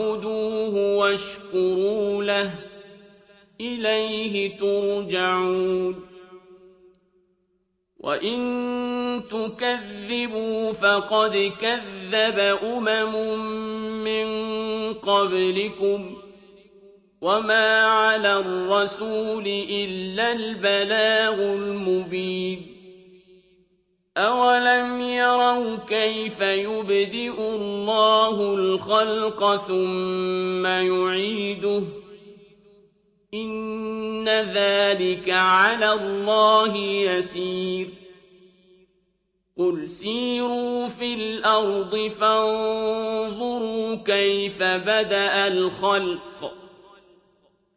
وَاعْبُدُوهُ وَاشْكُرُوا لَهُ ۖ. إِلَيْهِ تُرْجَعُونَ. وَإِن تُكَذِّبُوا فَقَدْ كَذَّبَ أُمَمٌ مِّن قَبْلِكُمْ ۖ. وَمَا عَلَى الرَّسُولِ إِلَّا الْبَلَاغُ الْمُبِينُ. أَوَلَمْ كَيْفَ يُبْدِئُ اللَّهُ الْخَلْقَ ثُمَّ يُعِيدُهُ ۚ؟ إِنَّ ذَٰلِكَ عَلَى اللَّهِ يَسِيرٌ. قُلْ سِيرُوا فِي الْأَرْضِ فَانظُرُوا كَيْفَ بَدَأَ الْخَلْقَ.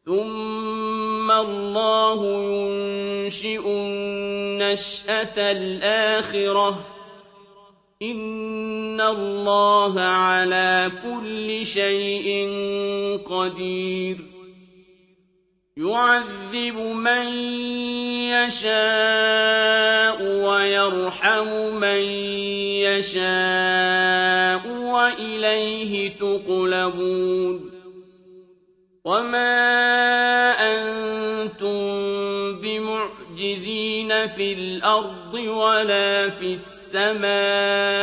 ثُمَّ اللَّهُ يُنشِئُ النَّشْأَةَ الْآخِرَةَ ۚ. إِنَّ اللَّهَ عَلَىٰ كُلِّ شَيْءٍ قَدِيرٌ يُعَذِّبُ مَن يَشَاءُ وَيَرْحَمُ مَن يَشَاءُ ۖ وَإِلَيْهِ تُقْلَبُونَ وَمَا أَنتُم بِمُعْجِزِينَ فِي الْأَرْضِ وَلَا فِي السَّمَاءِ ۖ